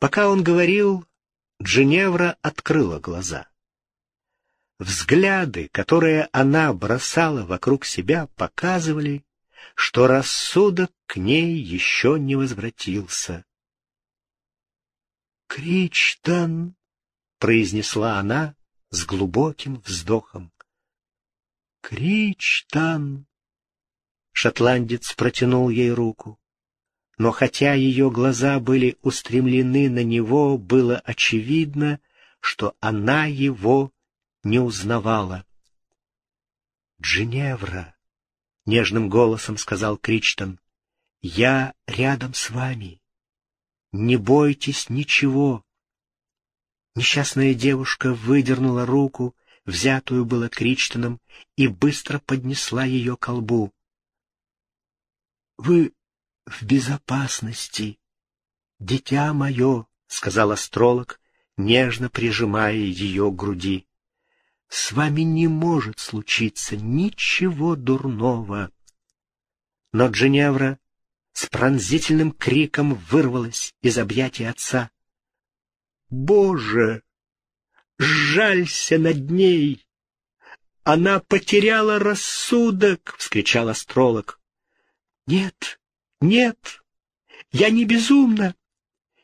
Пока он говорил, Джиневра открыла глаза. Взгляды, которые она бросала вокруг себя, показывали, что рассудок к ней еще не возвратился. «Кричтан!» — произнесла она с глубоким вздохом. «Кричтан!» Шотландец протянул ей руку. Но хотя ее глаза были устремлены на него, было очевидно, что она его не узнавала. «Джиневра!» — нежным голосом сказал Кричтон. «Я рядом с вами. Не бойтесь ничего». Несчастная девушка выдернула руку, взятую было Кричтоном, и быстро поднесла ее к лбу. «Вы в безопасности, дитя мое», — сказал астролог, нежно прижимая ее к груди. «С вами не может случиться ничего дурного». Но Джиневра с пронзительным криком вырвалась из объятий отца. «Боже, жалься над ней! Она потеряла рассудок!» — вскричал астролог. «Нет, нет, я не безумна.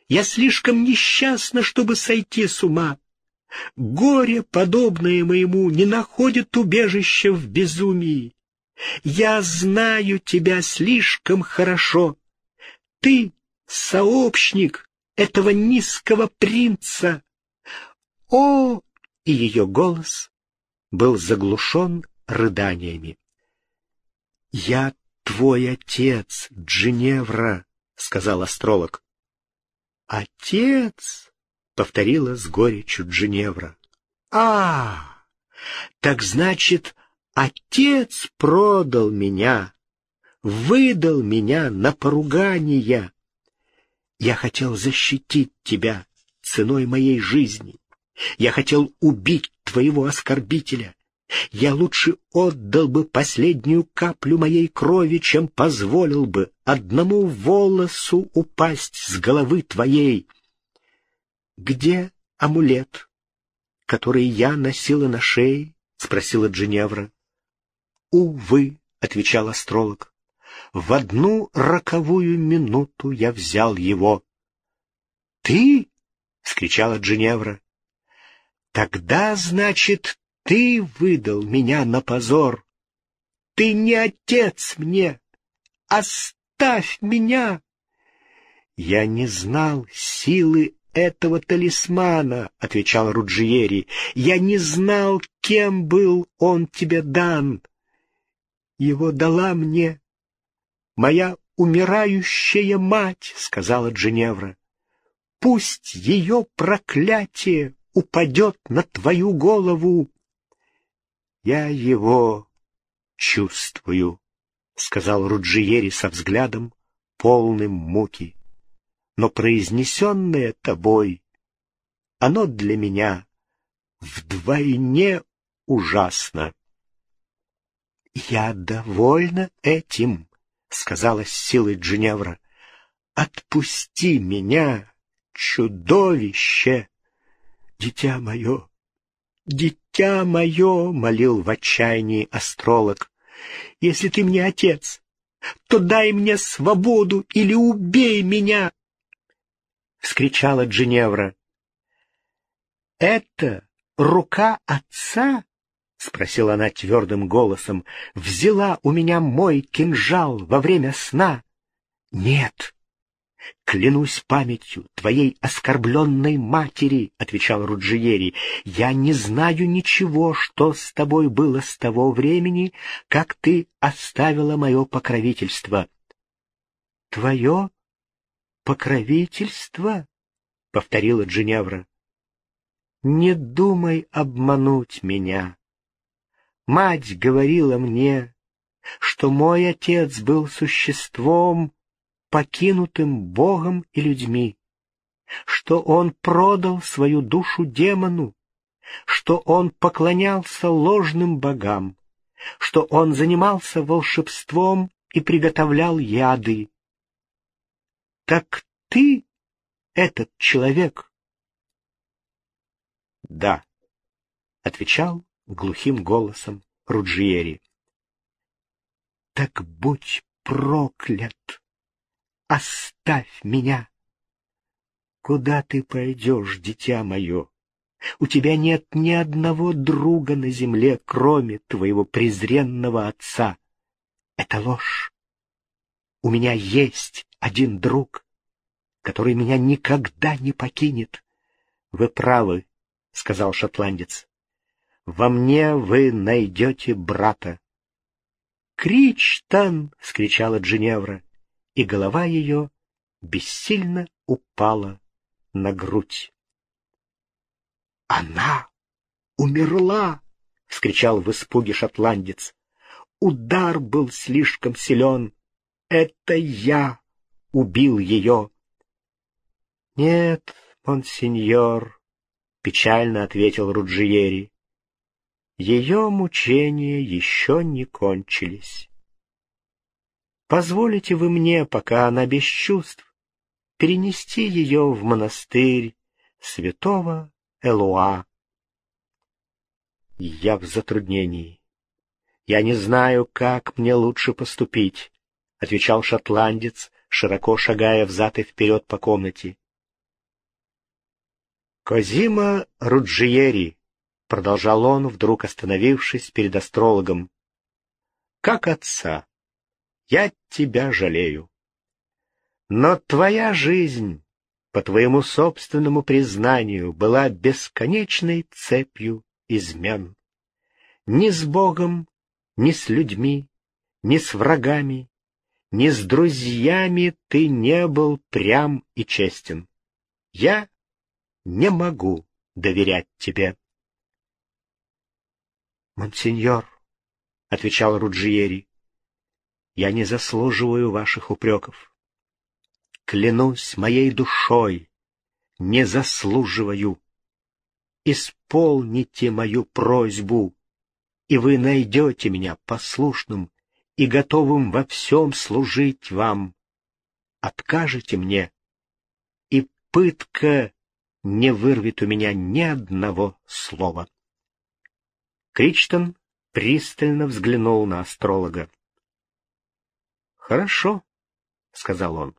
Я слишком несчастна, чтобы сойти с ума. Горе, подобное моему, не находит убежища в безумии. Я знаю тебя слишком хорошо. Ты — сообщник этого низкого принца. О! И ее голос был заглушен рыданиями. Я твой отец, Джиневра, сказал астролог. Отец, повторила с горечью Джиневра. А, так значит, отец продал меня, выдал меня на поругание. Я хотел защитить тебя ценой моей жизни. Я хотел убить твоего оскорбителя. Я лучше отдал бы последнюю каплю моей крови, чем позволил бы одному волосу упасть с головы твоей. Где амулет, который я носила на шее? — спросила Джиневра. — Увы, — отвечал астролог, — в одну роковую минуту я взял его. — Ты? — скричала Джиневра. — Тогда, значит, ты выдал меня на позор. Ты не отец мне. Оставь меня. Я не знал силы этого талисмана, — отвечал Руджиери. Я не знал, кем был он тебе дан. Его дала мне моя умирающая мать, — сказала Джиневра. Пусть ее проклятие упадет на твою голову. Я его чувствую, — сказал Руджиери со взглядом, полным муки. Но произнесенное тобой, оно для меня вдвойне ужасно. — Я довольна этим, — сказала с силой Джиневра. — Отпусти меня, чудовище, дитя мое, «Дитя мое!» — молил в отчаянии астролог. «Если ты мне отец, то дай мне свободу или убей меня!» — вскричала Джиневра. «Это рука отца?» — спросила она твердым голосом. «Взяла у меня мой кинжал во время сна?» «Нет, «Клянусь памятью твоей оскорбленной матери», — отвечал Руджиери, — «я не знаю ничего, что с тобой было с того времени, как ты оставила мое покровительство». «Твое покровительство?» — повторила Джиневра. «Не думай обмануть меня. Мать говорила мне, что мой отец был существом, покинутым Богом и людьми, что он продал свою душу демону, что он поклонялся ложным богам, что он занимался волшебством и приготовлял яды. Так ты этот человек? Да, отвечал глухим голосом Руджиери. Так будь проклят! Оставь меня! Куда ты пойдешь, дитя мое? У тебя нет ни одного друга на земле, кроме твоего презренного отца. Это ложь. У меня есть один друг, который меня никогда не покинет. — Вы правы, — сказал шотландец. — Во мне вы найдете брата. — Кричтан! — скричала Джиневра, и голова ее бессильно упала на грудь. «Она умерла!» — вскричал в испуге шотландец. «Удар был слишком силен. Это я убил ее!» «Нет, монсеньор», — печально ответил Руджиери. «Ее мучения еще не кончились. Позволите вы мне, пока она без чувств, перенести ее в монастырь святого Элуа. Я в затруднении. Я не знаю, как мне лучше поступить, — отвечал шотландец, широко шагая взад и вперед по комнате. Козима Руджиери, — продолжал он, вдруг остановившись перед астрологом, — как отца, я тебя жалею. Но твоя жизнь по твоему собственному признанию, была бесконечной цепью измен. Ни с Богом, ни с людьми, ни с врагами, ни с друзьями ты не был прям и честен. Я не могу доверять тебе. «Монсеньор», — отвечал Руджиери, — «я не заслуживаю ваших упреков клянусь моей душой, не заслуживаю. Исполните мою просьбу, и вы найдете меня послушным и готовым во всем служить вам. Откажете мне, и пытка не вырвет у меня ни одного слова. Кричтон пристально взглянул на астролога. — Хорошо, — сказал он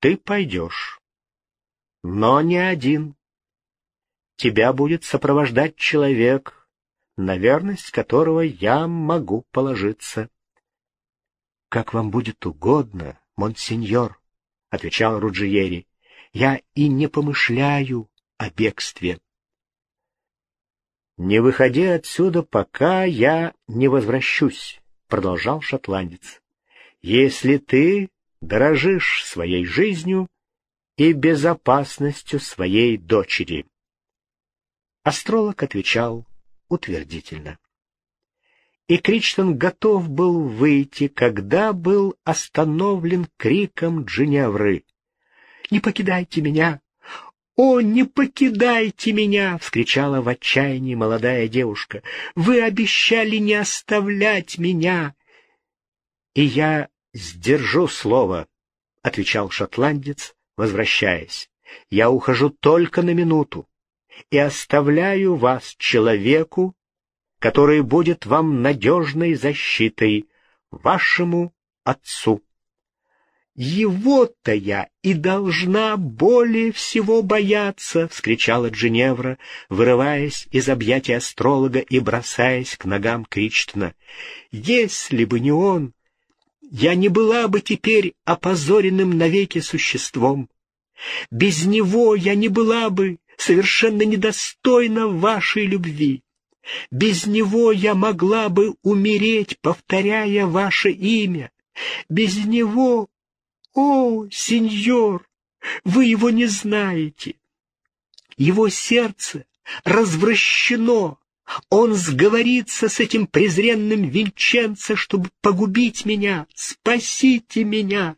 ты пойдешь. Но не один. Тебя будет сопровождать человек, на верность которого я могу положиться. — Как вам будет угодно, монсеньор, — отвечал Руджиери, — я и не помышляю о бегстве. — Не выходи отсюда, пока я не возвращусь, — продолжал шотландец. — Если ты дорожишь своей жизнью и безопасностью своей дочери. Астролог отвечал утвердительно. И Кричтон готов был выйти, когда был остановлен криком Джиневры. «Не покидайте меня! О, не покидайте меня!» — вскричала в отчаянии молодая девушка. «Вы обещали не оставлять меня!» И я «Сдержу слово», — отвечал шотландец, возвращаясь. «Я ухожу только на минуту и оставляю вас человеку, который будет вам надежной защитой, вашему отцу». «Его-то я и должна более всего бояться!» — вскричала Джиневра, вырываясь из объятий астролога и бросаясь к ногам Кричтона. «Если бы не он, я не была бы теперь опозоренным навеки существом. Без него я не была бы совершенно недостойна вашей любви. Без него я могла бы умереть, повторяя ваше имя. Без него... О, сеньор, вы его не знаете. Его сердце развращено, он сговорится с этим презренным Винченцо, чтобы погубить меня. Спасите меня!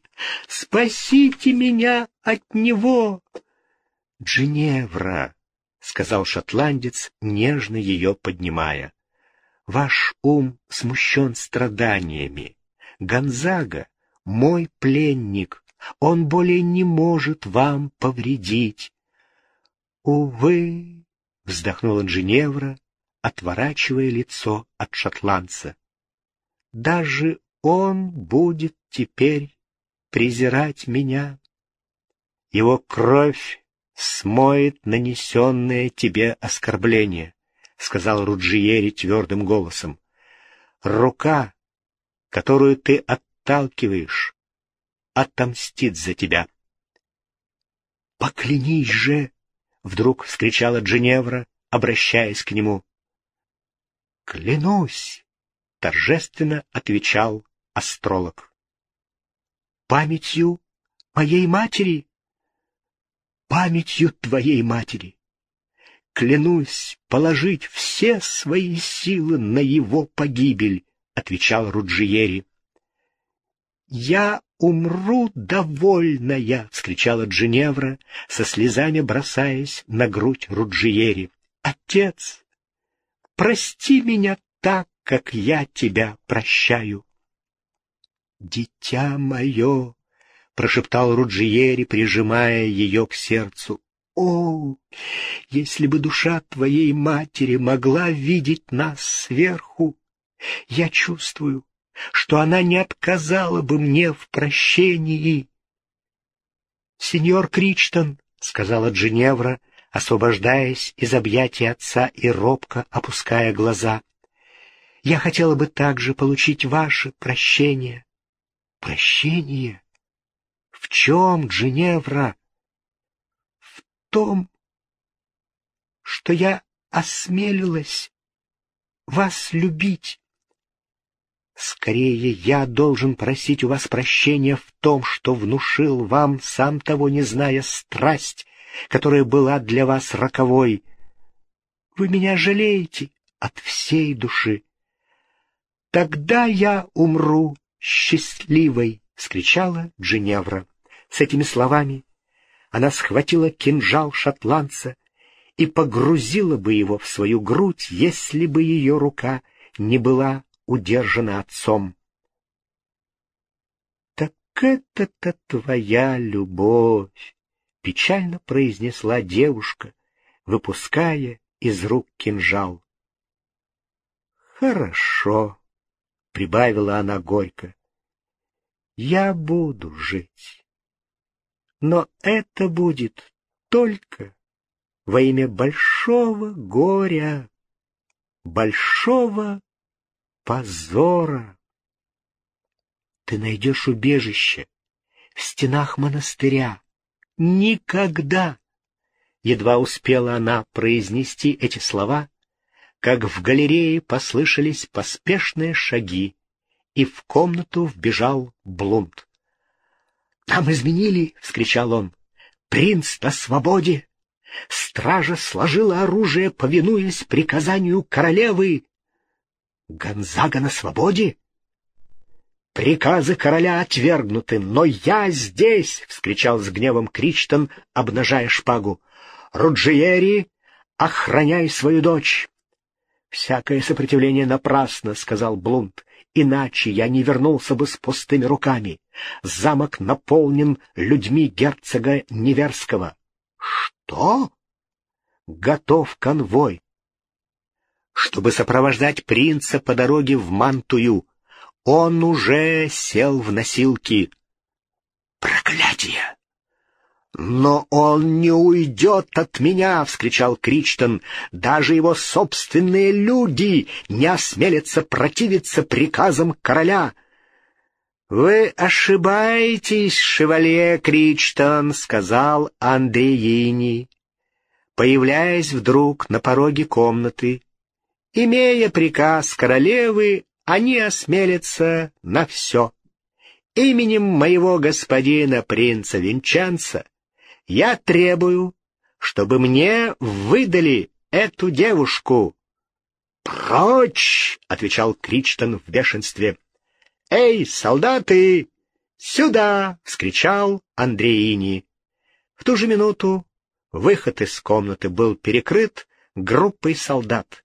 Спасите меня от него!» «Джиневра!» — сказал шотландец, нежно ее поднимая. «Ваш ум смущен страданиями. Гонзага — мой пленник, он более не может вам повредить. Увы, вздохнула Джиневра, отворачивая лицо от шотландца. Даже он будет теперь презирать меня. Его кровь смоет нанесенное тебе оскорбление, — сказал Руджиери твердым голосом. Рука, которую ты отталкиваешь, отомстит за тебя. «Поклянись же!» — вдруг вскричала Джиневра, обращаясь к нему. «Клянусь!» — торжественно отвечал астролог. «Памятью моей матери!» «Памятью твоей матери!» «Клянусь положить все свои силы на его погибель!» — отвечал Руджиери. «Я умру довольная!» — вскричала Джиневра, со слезами бросаясь на грудь Руджиери. «Отец, прости меня так, как я тебя прощаю!» «Дитя мое!» — прошептал Руджиери, прижимая ее к сердцу. «О, если бы душа твоей матери могла видеть нас сверху! Я чувствую, что она не отказала бы мне в прощении. «Сеньор Кричтон», — сказала Джиневра, освобождаясь из объятий отца и робко опуская глаза, — «я хотела бы также получить ваше прощение». «Прощение? В чем, Джиневра?» «В том, что я осмелилась вас любить. Скорее, я должен просить у вас прощения в том, что внушил вам, сам того не зная, страсть, которая была для вас роковой. Вы меня жалеете от всей души. Тогда я умру счастливой, — скричала Джиневра. С этими словами она схватила кинжал шотландца и погрузила бы его в свою грудь, если бы ее рука не была удержана отцом. «Так это-то твоя любовь!» — печально произнесла девушка, выпуская из рук кинжал. «Хорошо», — прибавила она горько, — «я буду жить. Но это будет только во имя большого горя, большого позора. Ты найдешь убежище в стенах монастыря. Никогда! Едва успела она произнести эти слова, как в галерее послышались поспешные шаги, и в комнату вбежал Блунд. «Нам изменили!» — вскричал он. «Принц на свободе!» Стража сложила оружие, повинуясь приказанию королевы. Гонзага на свободе? Приказы короля отвергнуты, но я здесь! — вскричал с гневом Кричтон, обнажая шпагу. — Руджиери, охраняй свою дочь! — Всякое сопротивление напрасно, — сказал Блунд, — иначе я не вернулся бы с пустыми руками. Замок наполнен людьми герцога Неверского. — Что? — Готов конвой чтобы сопровождать принца по дороге в Мантую. Он уже сел в носилки. Проклятие! «Но он не уйдет от меня!» — вскричал Кричтон. «Даже его собственные люди не осмелятся противиться приказам короля!» «Вы ошибаетесь, шевалье Кричтон», — сказал Андреини, появляясь вдруг на пороге комнаты Имея приказ королевы, они осмелятся на все. Именем моего господина принца Винчанца я требую, чтобы мне выдали эту девушку. «Прочь!» — отвечал Кричтон в бешенстве. «Эй, солдаты! Сюда!» — вскричал Андреини. В ту же минуту выход из комнаты был перекрыт группой солдат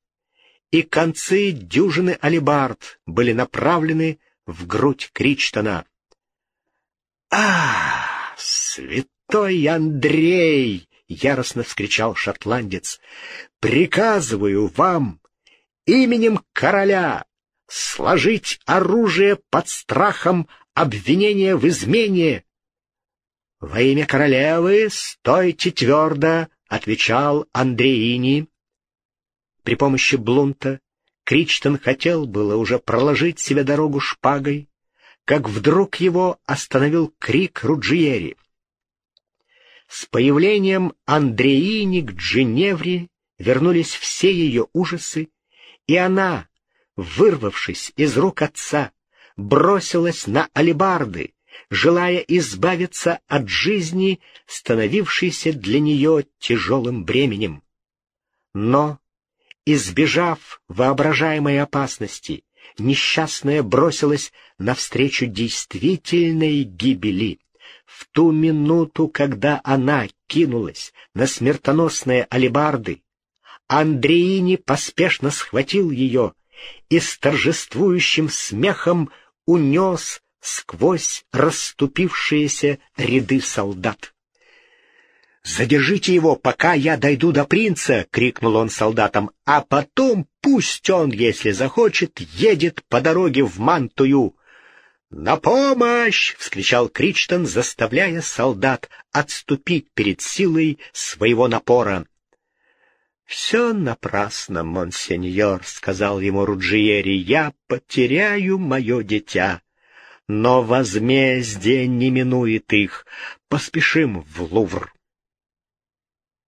и концы дюжины алибард были направлены в грудь Кричтона. «Ах!» святой Андрей!» — яростно вскричал шотландец. «Приказываю вам именем короля сложить оружие под страхом обвинения в измене. «Во имя королевы стойте твердо», — отвечал Андреини. При помощи Блунта Кричтон хотел было уже проложить себе дорогу шпагой, как вдруг его остановил крик Руджиери. С появлением Андреини к Джиневре вернулись все ее ужасы, и она, вырвавшись из рук отца, бросилась на алебарды, желая избавиться от жизни, становившейся для нее тяжелым бременем. Но, избежав воображаемой опасности, несчастная бросилась навстречу действительной гибели. В ту минуту, когда она кинулась на смертоносные алебарды, Андреини поспешно схватил ее и с торжествующим смехом унес сквозь расступившиеся ряды солдат. «Задержите его, пока я дойду до принца!» — крикнул он солдатам. «А потом пусть он, если захочет, едет по дороге в Мантую!» «На помощь!» — вскричал Кричтон, заставляя солдат отступить перед силой своего напора. «Все напрасно, монсеньор», — сказал ему Руджиери, — «я потеряю мое дитя. Но возмездие не минует их. Поспешим в Лувр».